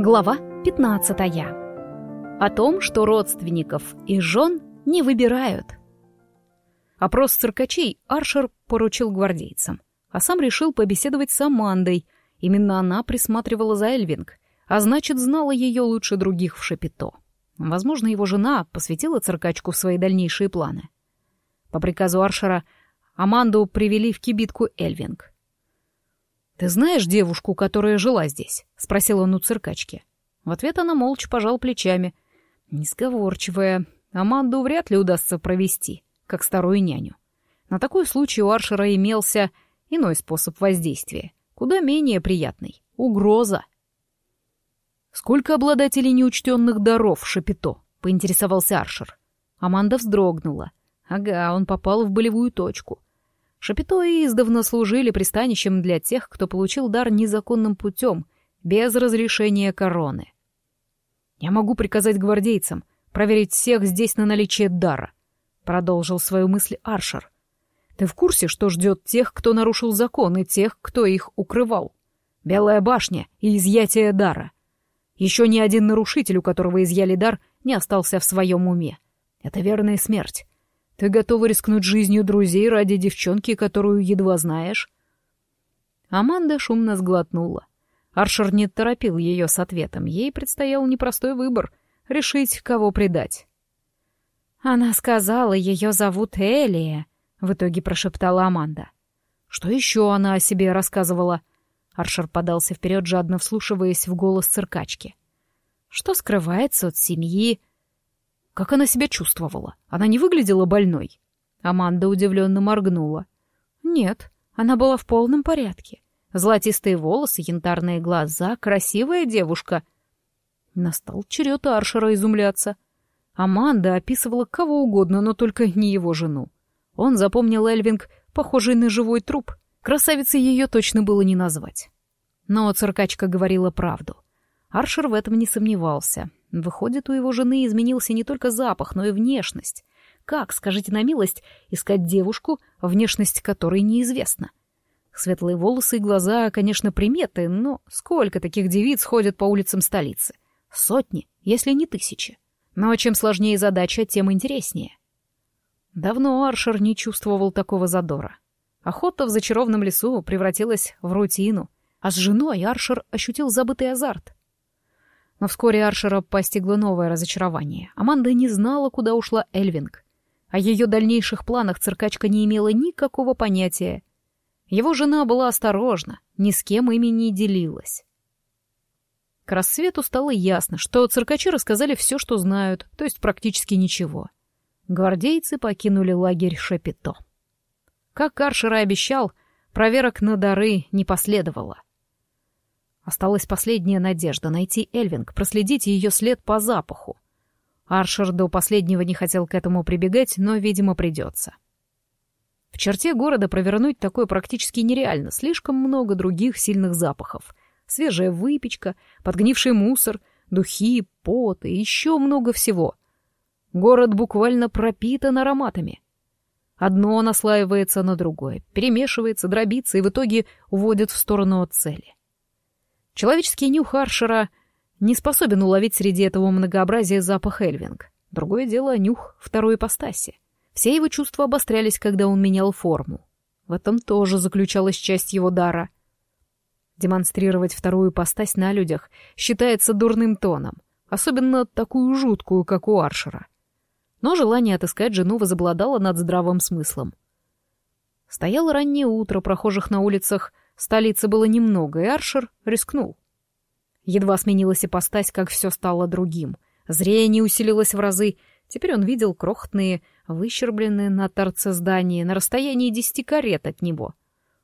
Глава 15. О том, что родственников и жен не выбирают. Опрос циркачей Аршер поручил гвардейцам, а сам решил побеседовать с Амандой. Именно она присматривала за Эльвинг, а значит, знала ее лучше других в Шапито. Возможно, его жена посвятила циркачку в свои дальнейшие планы. По приказу Аршера Аманду привели в кибитку Эльвинг. «Ты знаешь девушку, которая жила здесь?» — спросил он у циркачки. В ответ она молча пожал плечами. Несговорчивая. Аманду вряд ли удастся провести, как старую няню. На такой случай у Аршера имелся иной способ воздействия, куда менее приятный — угроза. «Сколько обладателей неучтенных даров, Шапито?» — поинтересовался Аршер. Аманда вздрогнула. Ага, он попал в болевую точку — Шапито издавна служили пристанищем для тех, кто получил дар незаконным путем, без разрешения короны. «Я могу приказать гвардейцам проверить всех здесь на наличие дара», — продолжил свою мысль Аршер. «Ты в курсе, что ждет тех, кто нарушил закон, и тех, кто их укрывал? Белая башня и изъятие дара. Еще ни один нарушитель, у которого изъяли дар, не остался в своем уме. Это верная смерть. Ты готова рискнуть жизнью друзей ради девчонки, которую едва знаешь?» Аманда шумно сглотнула. Аршер не торопил ее с ответом. Ей предстоял непростой выбор — решить, кого предать. «Она сказала, ее зовут Элия», — в итоге прошептала Аманда. «Что еще она о себе рассказывала?» Аршер подался вперед, жадно вслушиваясь в голос циркачки. «Что скрывается от семьи?» Как она себя чувствовала? Она не выглядела больной? Аманда удивленно моргнула. Нет, она была в полном порядке. Золотистые волосы, янтарные глаза, красивая девушка. Настал черед Аршера изумляться. Аманда описывала кого угодно, но только не его жену. Он запомнил Эльвинг, похожий на живой труп. Красавицей ее точно было не назвать. Но циркачка говорила правду. Аршер в этом не сомневался. Выходит, у его жены изменился не только запах, но и внешность. Как, скажите на милость, искать девушку, внешность которой неизвестна? Светлые волосы и глаза, конечно, приметы, но сколько таких девиц ходят по улицам столицы? Сотни, если не тысячи. Но чем сложнее задача, тем интереснее. Давно Аршер не чувствовал такого задора. Охота в зачарованном лесу превратилась в рутину, а с женой Аршер ощутил забытый азарт. Но вскоре Аршера постигло новое разочарование. Аманда не знала, куда ушла Эльвинг. О ее дальнейших планах циркачка не имела никакого понятия. Его жена была осторожна, ни с кем ими не делилась. К рассвету стало ясно, что циркачи рассказали все, что знают, то есть практически ничего. Гвардейцы покинули лагерь Шепито. Как Аршер и обещал, проверок на дары не последовало. Осталась последняя надежда — найти Эльвинг, проследить ее след по запаху. Аршер до последнего не хотел к этому прибегать, но, видимо, придется. В черте города провернуть такое практически нереально. Слишком много других сильных запахов. Свежая выпечка, подгнивший мусор, духи, пот и еще много всего. Город буквально пропитан ароматами. Одно наслаивается на другое, перемешивается, дробится и в итоге уводит в сторону от цели. Человеческий нюх Аршера не способен уловить среди этого многообразия запах Эльвинг. Другое дело — нюх второй ипостаси. Все его чувства обострялись, когда он менял форму. В этом тоже заключалась часть его дара. Демонстрировать вторую ипостась на людях считается дурным тоном, особенно такую жуткую, как у Аршера. Но желание отыскать жену возобладало над здравым смыслом. Стояло раннее утро, прохожих на улицах Столицы было немного, и Аршер рискнул. Едва сменилась ипостась, как все стало другим. Зрение усилилось в разы. Теперь он видел крохотные, выщербленные на торце здания на расстоянии десяти карет от него.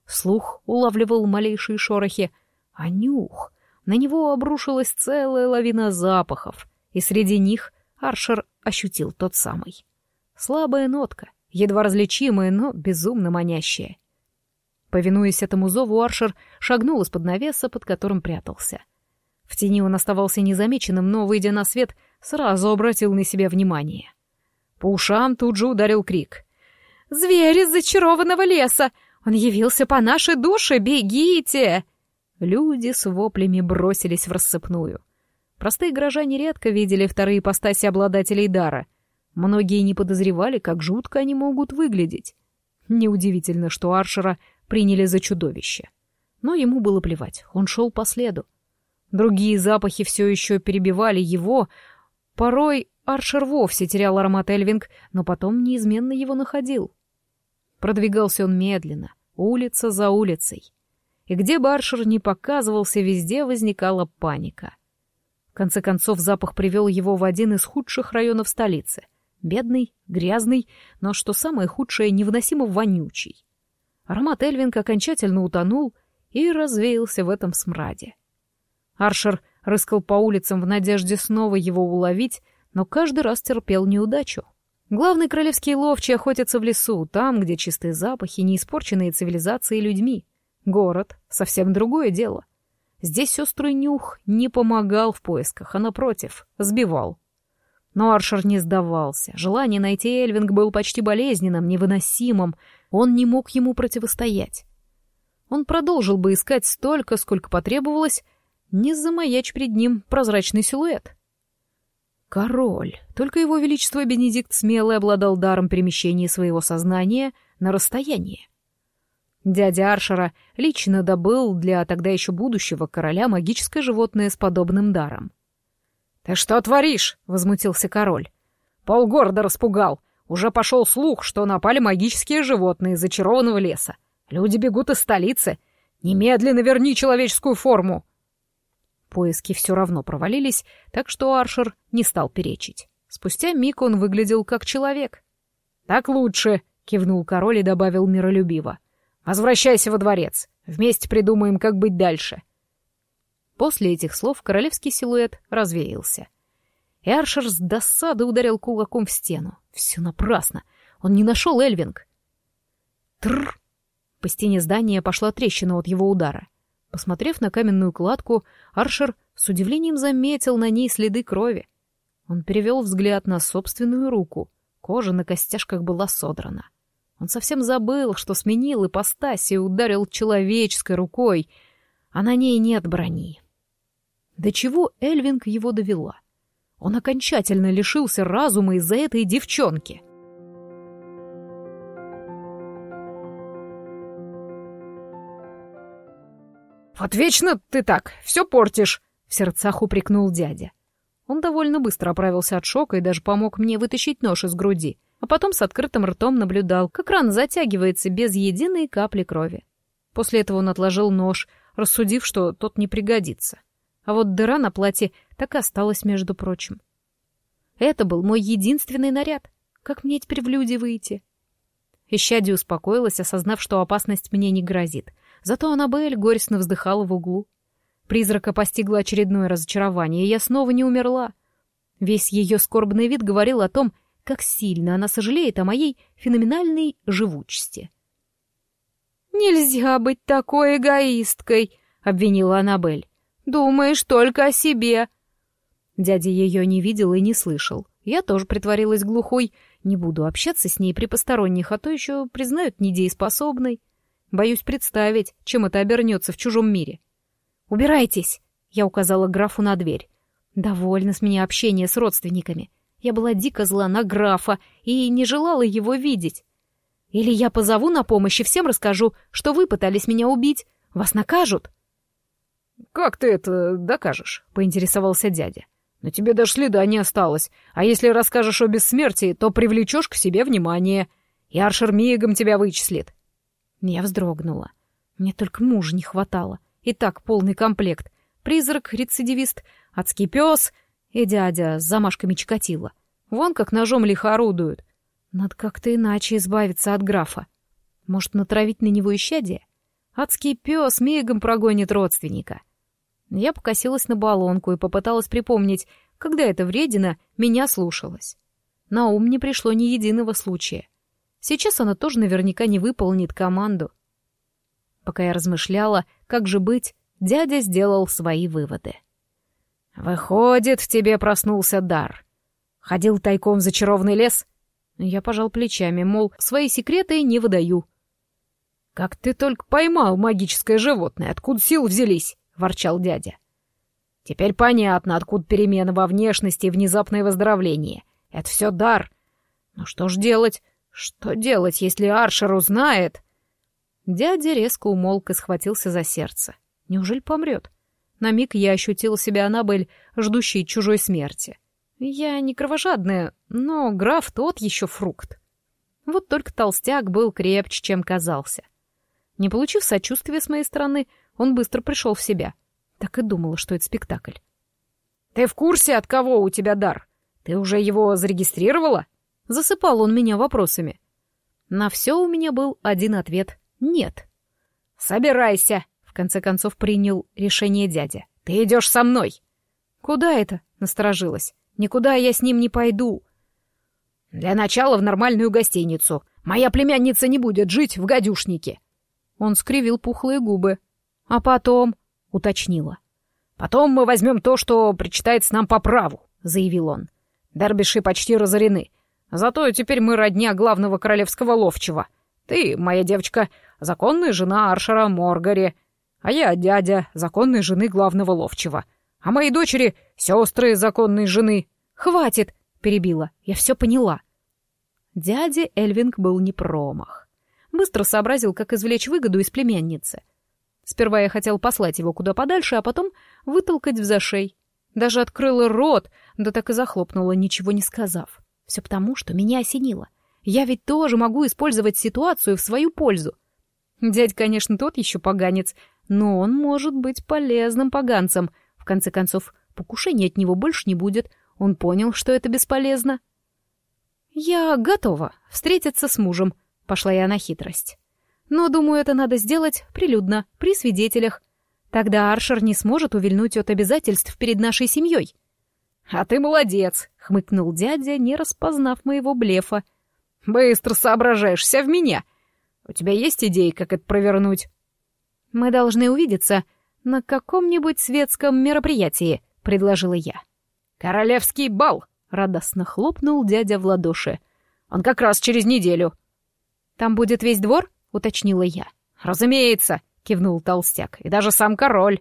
Слух улавливал малейшие шорохи, а нюх... На него обрушилась целая лавина запахов, и среди них Аршер ощутил тот самый. Слабая нотка, едва различимая, но безумно манящая. Повинуясь этому зову, Аршер шагнул из-под навеса, под которым прятался. В тени он оставался незамеченным, но, выйдя на свет, сразу обратил на себя внимание. По ушам тут же ударил крик. «Зверь из зачарованного леса! Он явился по нашей душе! Бегите!» Люди с воплями бросились в рассыпную. Простые горожане редко видели вторые ипостаси обладателей дара. Многие не подозревали, как жутко они могут выглядеть. Неудивительно, что Аршера приняли за чудовище. Но ему было плевать, он шел по следу. Другие запахи все еще перебивали его. Порой Аршер вовсе терял аромат Эльвинг, но потом неизменно его находил. Продвигался он медленно, улица за улицей. И где бы Аршер ни показывался, везде возникала паника. В конце концов, запах привел его в один из худших районов столицы. Бедный, грязный, но, что самое худшее, невыносимо вонючий. Аромат Эльвинг окончательно утонул и развеялся в этом смраде. Аршер рыскал по улицам в надежде снова его уловить, но каждый раз терпел неудачу. Главный королевский ловчий охотится в лесу, там, где чистые запахи, не испорченные цивилизацией людьми. Город — совсем другое дело. Здесь острый нюх не помогал в поисках, а, напротив, сбивал. Но Аршер не сдавался. Желание найти Эльвинг было почти болезненным, невыносимым. Он не мог ему противостоять. Он продолжил бы искать столько, сколько потребовалось, не замаяч перед ним прозрачный силуэт. Король. Только его величество Бенедикт Смелый обладал даром перемещения своего сознания на расстояние. Дядя Аршера лично добыл для тогда еще будущего короля магическое животное с подобным даром. «Ты что творишь?» — возмутился король. «Полгорода распугал. Уже пошел слух, что напали магические животные из зачарованного леса. Люди бегут из столицы. Немедленно верни человеческую форму!» Поиски все равно провалились, так что Аршер не стал перечить. Спустя миг он выглядел как человек. «Так лучше», — кивнул король и добавил миролюбиво. «Возвращайся во дворец. Вместе придумаем, как быть дальше». После этих слов королевский силуэт развеялся. И Аршер с досады ударил кулаком в стену. Все напрасно. Он не нашел Эльвинг. Тррр! По стене здания пошла трещина от его удара. Посмотрев на каменную кладку, Аршер с удивлением заметил на ней следы крови. Он перевел взгляд на собственную руку. Кожа на костяшках была содрана. Он совсем забыл, что сменил ипостась и ударил человеческой рукой, а на ней нет брони. До чего Эльвинг его довела? Он окончательно лишился разума из-за этой девчонки — «Вот вечно ты так, все портишь!» — в сердцах упрекнул дядя. Он довольно быстро оправился от шока и даже помог мне вытащить нож из груди, а потом с открытым ртом наблюдал, как рана затягивается без единой капли крови. После этого он отложил нож, рассудив, что тот не пригодится. А вот дыра на платье так и осталась, между прочим. Это был мой единственный наряд. Как мне теперь в люди выйти? Ищади успокоилась, осознав, что опасность мне не грозит — Зато Аннабель горестно вздыхала в углу. Призрака постигло очередное разочарование, и я снова не умерла. Весь ее скорбный вид говорил о том, как сильно она сожалеет о моей феноменальной живучести. «Нельзя быть такой эгоисткой», — обвинила Аннабель. «Думаешь только о себе». Дядя ее не видел и не слышал. Я тоже притворилась глухой. Не буду общаться с ней при посторонних, а то еще признают недееспособной. Боюсь представить, чем это обернется в чужом мире. «Убирайтесь!» — я указала графу на дверь. Довольно с меня общение с родственниками. Я была дико зла на графа и не желала его видеть. Или я позову на помощь и всем расскажу, что вы пытались меня убить. Вас накажут. «Как ты это докажешь?» — поинтересовался дядя. «Но тебе даже следа не осталось. А если расскажешь о бессмертии, то привлечешь к себе внимание. И Аршер мигом тебя вычислит. Я вздрогнула. Мне только мужа не хватало. И так полный комплект. Призрак-рецидивист, адский пес и дядя с замашками Чикатило. Вон как ножом лихо орудуют. Надо как-то иначе избавиться от графа. Может, натравить на него исчадие? Адский пес мигом прогонит родственника. Я покосилась на баллонку и попыталась припомнить, когда эта вредина меня слушалась. На ум не пришло ни единого случая. Сейчас она тоже наверняка не выполнит команду. Пока я размышляла, как же быть, дядя сделал свои выводы. «Выходит, в тебе проснулся дар. Ходил тайком в зачарованный лес?» Я пожал плечами, мол, свои секреты не выдаю. «Как ты только поймал магическое животное, откуда сил взялись?» — ворчал дядя. Теперь понятно, откуда перемены во внешности и внезапное выздоровление. Это все дар. Но что ж делать? Что делать, если Аршер узнает? Дядя резко умолк и схватился за сердце. Неужели помрет? На миг я ощутила себя Аннабель, ждущей чужой смерти. Я не кровожадная, но граф тот еще фрукт. Вот только толстяк был крепче, чем казался. Не получив сочувствия с моей стороны, он быстро пришел в себя. Так и думала, что это спектакль. «Ты в курсе, от кого у тебя дар? Ты уже его зарегистрировала?» Засыпал он меня вопросами. На все у меня был один ответ — нет. «Собирайся!» — в конце концов принял решение дядя. «Ты идешь со мной!» «Куда это?» — насторожилась. «Никуда я с ним не пойду!» «Для начала в нормальную гостиницу. Моя племянница не будет жить в гадюшнике!» Он скривил пухлые губы. «А потом?» — уточнила. «Потом мы возьмем то, что причитается нам по праву», — заявил он. «Дербиши почти разорены. Зато теперь мы родня главного королевского ловчего. Ты, моя девочка, законная жена Аршера Моргари, а я дядя законной жены главного ловчего. А мои дочери — сестры законной жены. Хватит!» — перебила. «Я все поняла». Дядя Эльвинг был не промах. Быстро сообразил, как извлечь выгоду из племянницы. Сперва я хотел послать его куда подальше, а потом вытолкать в зашей. Даже открыла рот, да так и захлопнула, ничего не сказав. Все потому, что меня осенило. Я ведь тоже могу использовать ситуацию в свою пользу. Дядь, конечно, тот еще поганец, но он может быть полезным поганцем. В конце концов, покушения от него больше не будет. Он понял, что это бесполезно. «Я готова встретиться с мужем», Пошла я на хитрость. Но, думаю, это надо сделать прилюдно, при свидетелях. Тогда Аршер не сможет увильнуть от обязательств перед нашей семьей. «А ты молодец!» — хмыкнул дядя, не распознав моего блефа. «Быстро соображаешься в меня. У тебя есть идеи, как это провернуть?» «Мы должны увидеться на каком-нибудь светском мероприятии», — предложила я. «Королевский бал!» — радостно хлопнул дядя в ладоши. «Он как раз через неделю. «Там будет весь двор?» — уточнила я. «Разумеется!» — кивнул толстяк. «И даже сам король!»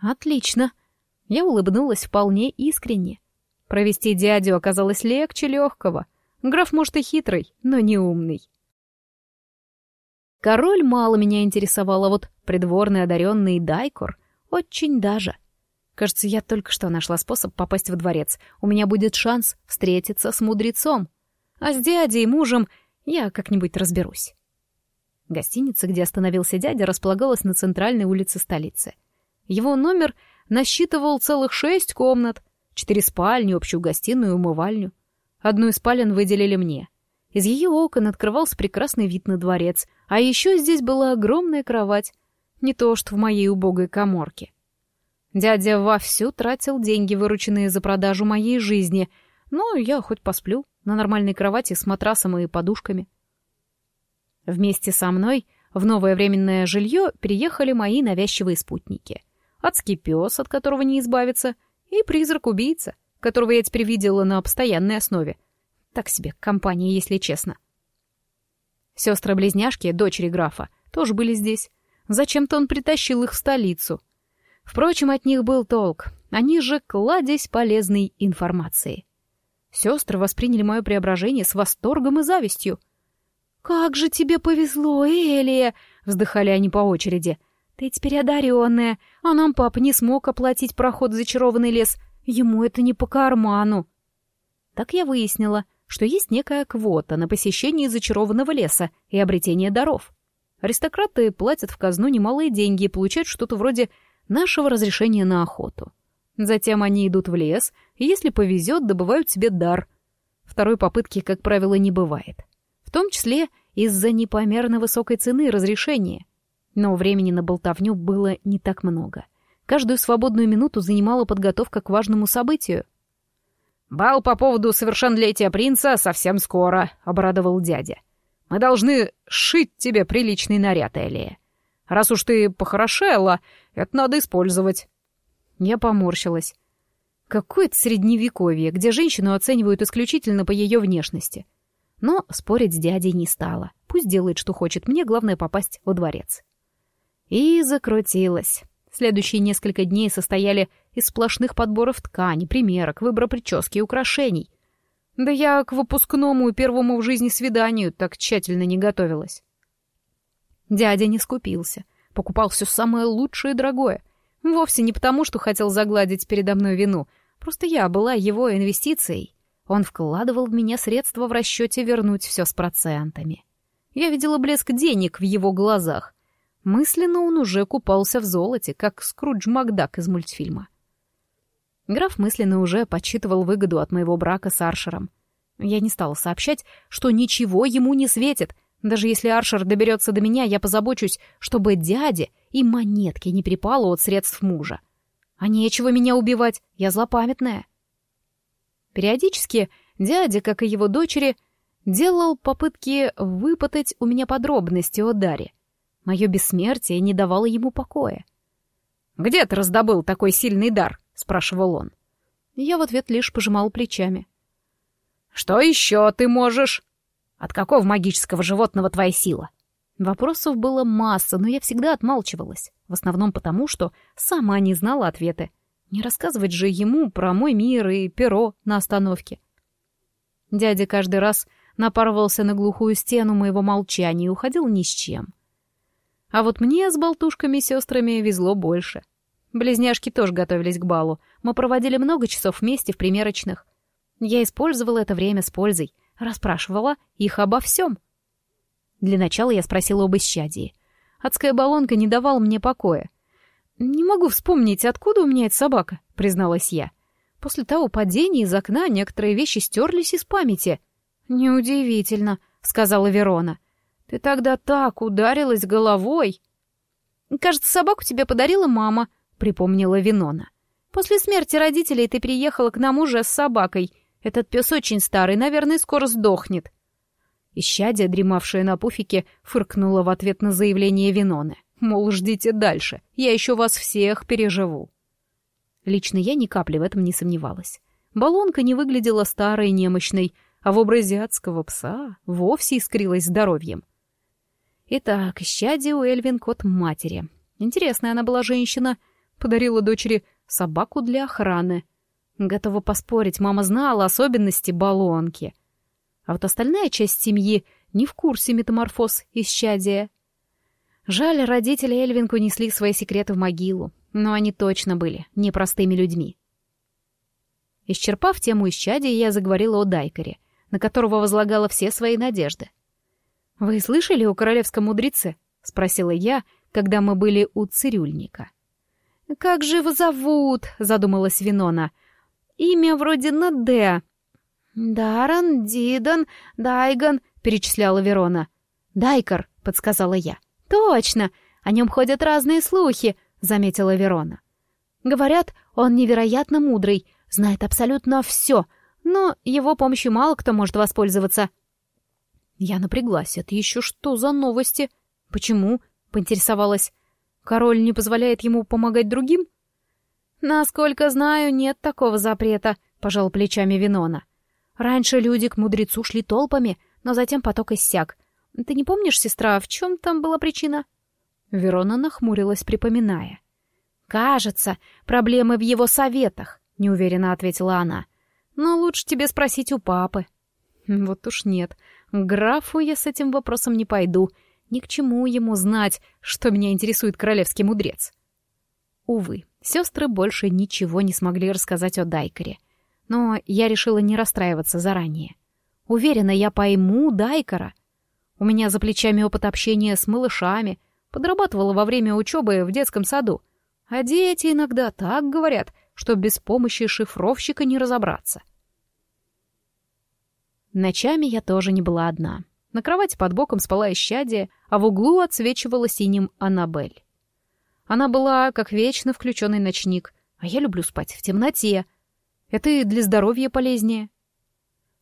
«Отлично!» Я улыбнулась вполне искренне. Провести дядю оказалось легче легкого. Граф, может, и хитрый, но не умный. Король мало меня интересовал, а вот придворный одаренный Дайкор очень даже. Кажется, я только что нашла способ попасть в дворец. У меня будет шанс встретиться с мудрецом. А с дядей и мужем я как-нибудь разберусь. Гостиница, где остановился дядя, располагалась на центральной улице столицы. Его номер насчитывал целых шесть комнат, четыре спальни, общую гостиную и умывальню. Одну из спален выделили мне. Из ее окон открывался прекрасный вид на дворец, а еще здесь была огромная кровать, не то что в моей убогой коморке. Дядя вовсю тратил деньги, вырученные за продажу моей жизни, но я хоть посплю на нормальной кровати с матрасом и подушками. Вместе со мной в новое временное жилье переехали мои навязчивые спутники. Адский пес, от которого не избавиться, и призрак-убийца, которого я теперь видела на постоянной основе. Так себе компания, если честно. Сестры-близняшки, дочери графа, тоже были здесь. Зачем-то он притащил их в столицу. Впрочем, от них был толк. Они же кладезь полезной информации. Сестры восприняли мое преображение с восторгом и завистью. «Как же тебе повезло, Элия!» — вздыхали они по очереди. «Ты теперь одаренная, а нам папа не смог оплатить проход в зачарованный лес. Ему это не по карману». Так я выяснила, что есть некая квота на посещение зачарованного леса и обретение даров. Аристократы платят в казну немалые деньги и получают что-то вроде нашего разрешения на охоту. Затем они идут в лес, и если повезет, добывают себе дар. Второй попытки, как правило, не бывает. В том числе из-за непомерно высокой цены разрешения. Но времени на болтовню было не так много. Каждую свободную минуту занимала подготовка к важному событию. «Бал по поводу совершеннолетия принца совсем скоро», — обрадовал дядя. «Мы должны шить тебе приличный наряд, Элия. Раз уж ты похорошела, это надо использовать». Я поморщилась. Какое-то средневековье, где женщину оценивают исключительно по ее внешности. Но спорить с дядей не стала. Пусть делает, что хочет, мне главное попасть во дворец. И закрутилась. Следующие несколько дней состояли из сплошных подборов ткани, примерок, выбора прически и украшений. Да я к выпускному и первому в жизни свиданию так тщательно не готовилась. Дядя не скупился, покупал все самое лучшее и дорогое. Вовсе не потому, что хотел загладить передо мной вину, просто я была его инвестицией. Он вкладывал в меня средства в расчете вернуть все с процентами. Я видела блеск денег в его глазах. Мысленно он уже купался в золоте, как Скрудж Макдак из мультфильма. Граф мысленно уже подсчитывал выгоду от моего брака с Аршером. Я не стала сообщать, что ничего ему не светит. Даже если Аршер доберется до меня, я позабочусь, чтобы дяде и монетки не припало от средств мужа. А нечего меня убивать, я злопамятная. Периодически дядя, как и его дочери, делал попытки выпытать у меня подробности о Даре. Мое бессмертие не давало ему покоя. «Где ты раздобыл такой сильный дар?» — спрашивал он. Я в ответ лишь пожимал плечами. «Что еще ты можешь?» «От какого магического животного твоя сила?» Вопросов было масса, но я всегда отмалчивалась. В основном потому, что сама не знала ответы. Не рассказывать же ему про мой мир и перо на остановке. Дядя каждый раз напарывался на глухую стену моего молчания и уходил ни с чем. А вот мне с болтушками-сестрами везло больше. Близняшки тоже готовились к балу. Мы проводили много часов вместе в примерочных. Я использовала это время с пользой, расспрашивала их обо всем. Для начала я спросила об исчадии. Адская баллонка не давала мне покоя. «Не могу вспомнить, откуда у меня эта собака», — призналась я. После того падения из окна некоторые вещи стерлись из памяти — «Неудивительно», — сказала Верона. «Ты тогда так ударилась головой». «Кажется, собаку тебе подарила мама», — припомнила Винона. «После смерти родителей ты приехала к нам уже с собакой. Этот пес очень старый, наверное, скоро сдохнет». Ищадия, дремавшая на пуфике, фыркнула в ответ на заявление Виноны. Мол, ждите дальше, я еще вас всех переживу. Лично я ни капли в этом не сомневалась. Баллонка не выглядела старой и немощной, а в образе адского пса вовсе искрилась здоровьем. Итак, исчадие у Эльвин кот матери. Интересная она была женщина. Подарила дочери собаку для охраны. Готова поспорить, мама знала особенности баллонки. А вот остальная часть семьи не в курсе метаморфоз исчадия. Жаль, родители Эльвинку несли свои секреты в могилу, но они точно были непростыми людьми. Исчерпав тему исчадия, я заговорила о Дайкаре, на которого возлагала все свои надежды. «Вы слышали о королевском мудреце?» — спросила я, когда мы были у цирюльника. «Как же его зовут?» — задумалась Винона. «Имя вроде на «Д». «Даран, Дидан, Дайган», — перечисляла Верона. «Дайкар», — подсказала я. «Точно! О нем ходят разные слухи», — заметила Верона. «Говорят, он невероятно мудрый, знает абсолютно все, но его помощью мало кто может воспользоваться. Я напряглась. Это еще что за новости? Почему? Поинтересовалась. Король не позволяет ему помогать другим? Насколько знаю, нет такого запрета, пожал плечами Винона. Раньше люди к мудрецу шли толпами, но затем поток иссяк. Ты не помнишь, сестра, в чем там была причина? Верона нахмурилась, припоминая. «Кажется, проблемы в его советах», — неуверенно ответила она. Но лучше тебе спросить у папы. Вот уж нет. К графу я с этим вопросом не пойду. Ни к чему ему знать, что меня интересует королевский мудрец. Увы, сестры больше ничего не смогли рассказать о Дайкаре. Но я решила не расстраиваться заранее. Уверена, я пойму Дайкара. У меня за плечами опыт общения с малышами, подрабатывала во время учебы в детском саду. А дети иногда так говорят — что без помощи шифровщика не разобраться. Ночами я тоже не была одна. На кровати под боком спала исчадие, а в углу отсвечивала синим Аннабель. Она была, как вечно, включенный ночник, а я люблю спать в темноте. Это и для здоровья полезнее.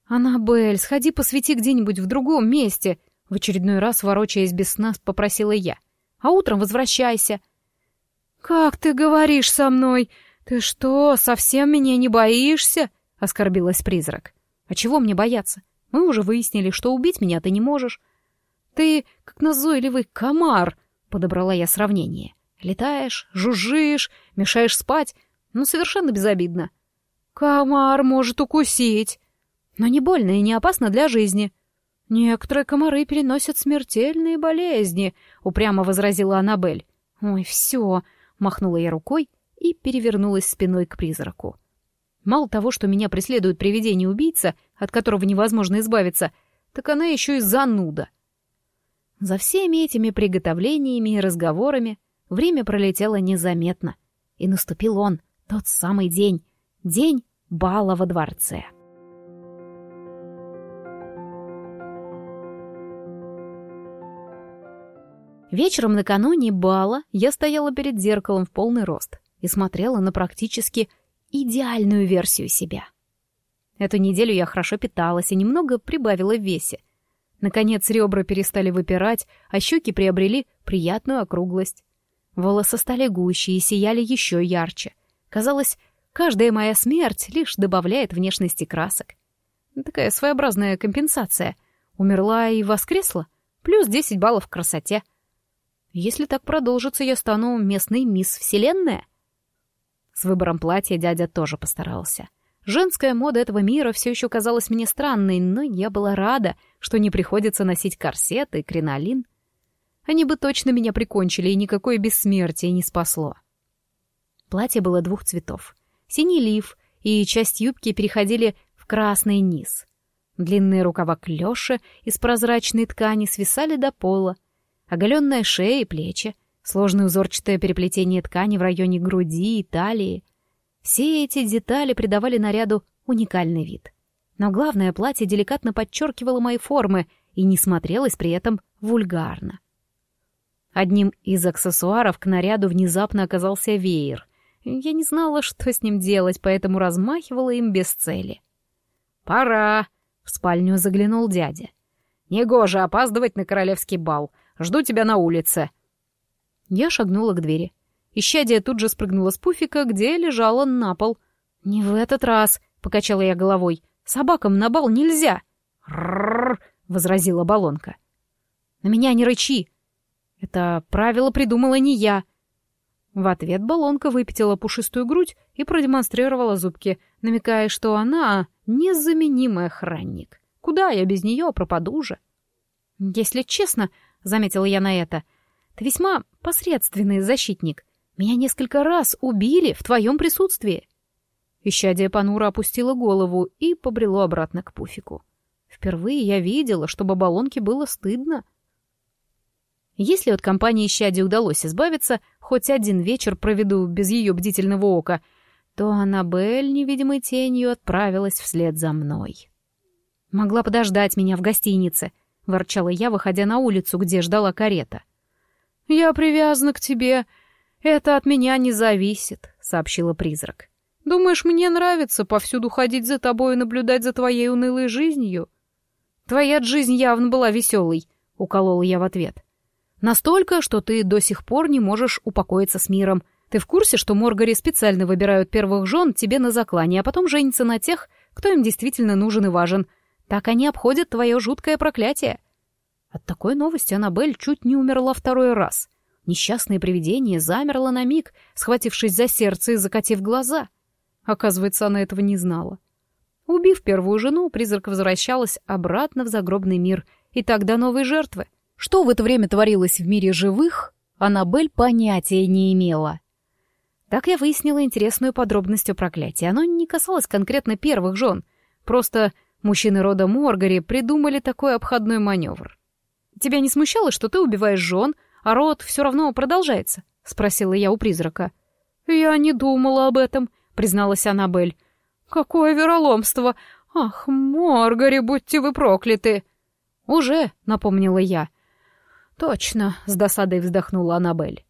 «Аннабель, сходи посвети где-нибудь в другом месте», — в очередной раз, ворочаясь без сна, попросила я. «А утром возвращайся». «Как ты говоришь со мной? «Ты что, совсем меня не боишься?» — оскорбилась призрак. «А чего мне бояться? Мы уже выяснили, что убить меня ты не можешь. Ты как назойливый комар», — подобрала я сравнение. Летаешь, жужжишь, мешаешь спать, но совершенно безобидно. Комар может укусить, но не больно и не опасно для жизни. Некоторые комары переносят смертельные болезни, упрямо возразила Аннабель. Ой, все, махнула я рукой и перевернулась спиной к призраку. Мало того, что меня преследует привидение-убийца, от которого невозможно избавиться, так она еще и зануда. За всеми этими приготовлениями и разговорами время пролетело незаметно. И наступил он, тот самый день, день бала во дворце. Вечером накануне бала я стояла перед зеркалом в полный рост и смотрела на практически идеальную версию себя. Эту неделю я хорошо питалась и немного прибавила в весе. Наконец ребра перестали выпирать, а щеки приобрели приятную округлость. Волосы стали гуще и сияли еще ярче. Казалось, каждая моя смерть лишь добавляет внешности красок. Такая своеобразная компенсация. Умерла и воскресла. Плюс 10 баллов в красоте. Если так продолжится, я стану местной мисс Вселенная. С выбором платья дядя тоже постарался. Женская мода этого мира все еще казалась мне странной, но я была рада, что не приходится носить корсет и кринолин. Они бы точно меня прикончили, и никакое бессмертие не спасло. Платье было двух цветов. Синий лиф и часть юбки переходили в красный низ. Длинные рукава клёши из прозрачной ткани свисали до пола. Оголенная шея и плечи, Сложное узорчатое переплетение ткани в районе груди и талии. Все эти детали придавали наряду уникальный вид. Но главное, платье деликатно подчеркивало мои формы и не смотрелось при этом вульгарно. Одним из аксессуаров к наряду внезапно оказался веер. Я не знала, что с ним делать, поэтому размахивала им без цели. «Пора!» — в спальню заглянул дядя. «Негоже опаздывать на королевский бал. Жду тебя на улице!» Я шагнула к двери. Ищадия тут же спрыгнула с пуфика, где лежала на пол. «Не в этот раз», — покачала я головой. «Собакам на бал нельзя!» «Ррррр!» — возразила баллонка. «На меня не рычи!» Это правило придумала не я. В ответ баллонка выпятила пушистую грудь и продемонстрировала зубки, намекая, что она незаменимый охранник. Куда я без нее пропаду же? «Если честно», — заметила я на это, ты весьма посредственный защитник. Меня несколько раз убили в твоем присутствии». Ищадия понуро опустила голову и побрело обратно к пуфику. Впервые я видела, что бабалонке было стыдно. Если от компании Ищади удалось избавиться, хоть один вечер проведу без ее бдительного ока, то Аннабель невидимой тенью отправилась вслед за мной. «Могла подождать меня в гостинице», — ворчала я, выходя на улицу, где ждала карета. «Я привязана к тебе. Это от меня не зависит», — сообщила призрак. «Думаешь, мне нравится повсюду ходить за тобой и наблюдать за твоей унылой жизнью?» «Твоя жизнь явно была веселой», — уколола я в ответ. «Настолько, что ты до сих пор не можешь упокоиться с миром. Ты в курсе, что Моргари специально выбирают первых жен тебе на заклане, а потом женятся на тех, кто им действительно нужен и важен? Так они обходят твое жуткое проклятие». От такой новости Аннабель чуть не умерла второй раз. Несчастное привидение замерло на миг, схватившись за сердце и закатив глаза. Оказывается, она этого не знала. Убив первую жену, призрак возвращалась обратно в загробный мир, и тогда новые жертвы. Что в это время творилось в мире живых, Аннабель понятия не имела. Так я выяснила интересную подробность о проклятии. Оно не касалось конкретно первых жен. Просто мужчины рода Моргари придумали такой обходной маневр. Тебя не смущало, что ты убиваешь жен, а род все равно продолжается?» — спросила я у призрака. «Я не думала об этом», — призналась Аннабель. «Какое вероломство! Ах, Моргари, будьте вы прокляты!» «Уже», — напомнила я. «Точно», — с досадой вздохнула Аннабель.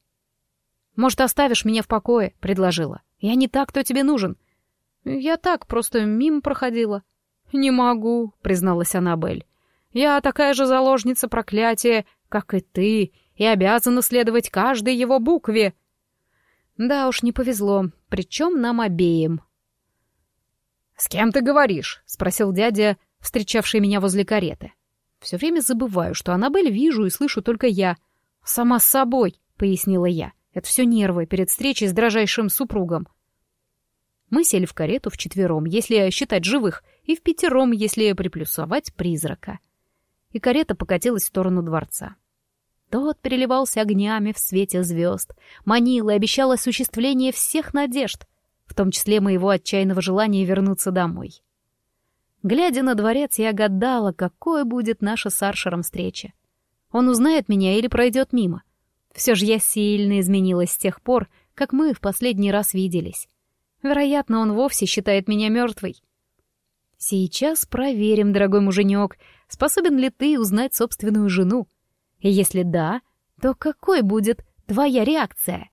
«Может, оставишь меня в покое?» — предложила. «Я не так, кто тебе нужен». «Я так, просто мимо проходила». «Не могу», — призналась Аннабель. Я такая же заложница проклятия, как и ты, и обязана следовать каждой его букве. Да уж, не повезло, причем нам обеим. «С кем ты говоришь?» — спросил дядя, встречавший меня возле кареты. Все время забываю, что Аннабель вижу и слышу только я. «Сама с собой», — пояснила я. Это все нервы перед встречей с дрожайшим супругом. Мы сели в карету вчетвером, если считать живых, и в пятером, если приплюсовать призрака. И карета покатилась в сторону дворца. Тот переливался огнями в свете звезд, манил и обещал осуществление всех надежд, в том числе моего отчаянного желания вернуться домой. Глядя на дворец, я гадала, какой будет наша с Аршером встреча. Он узнает меня или пройдет мимо. Все же я сильно изменилась с тех пор, как мы в последний раз виделись. Вероятно, он вовсе считает меня мертвой. Сейчас проверим, дорогой муженек, способен ли ты узнать собственную жену. И если да, то какой будет твоя реакция?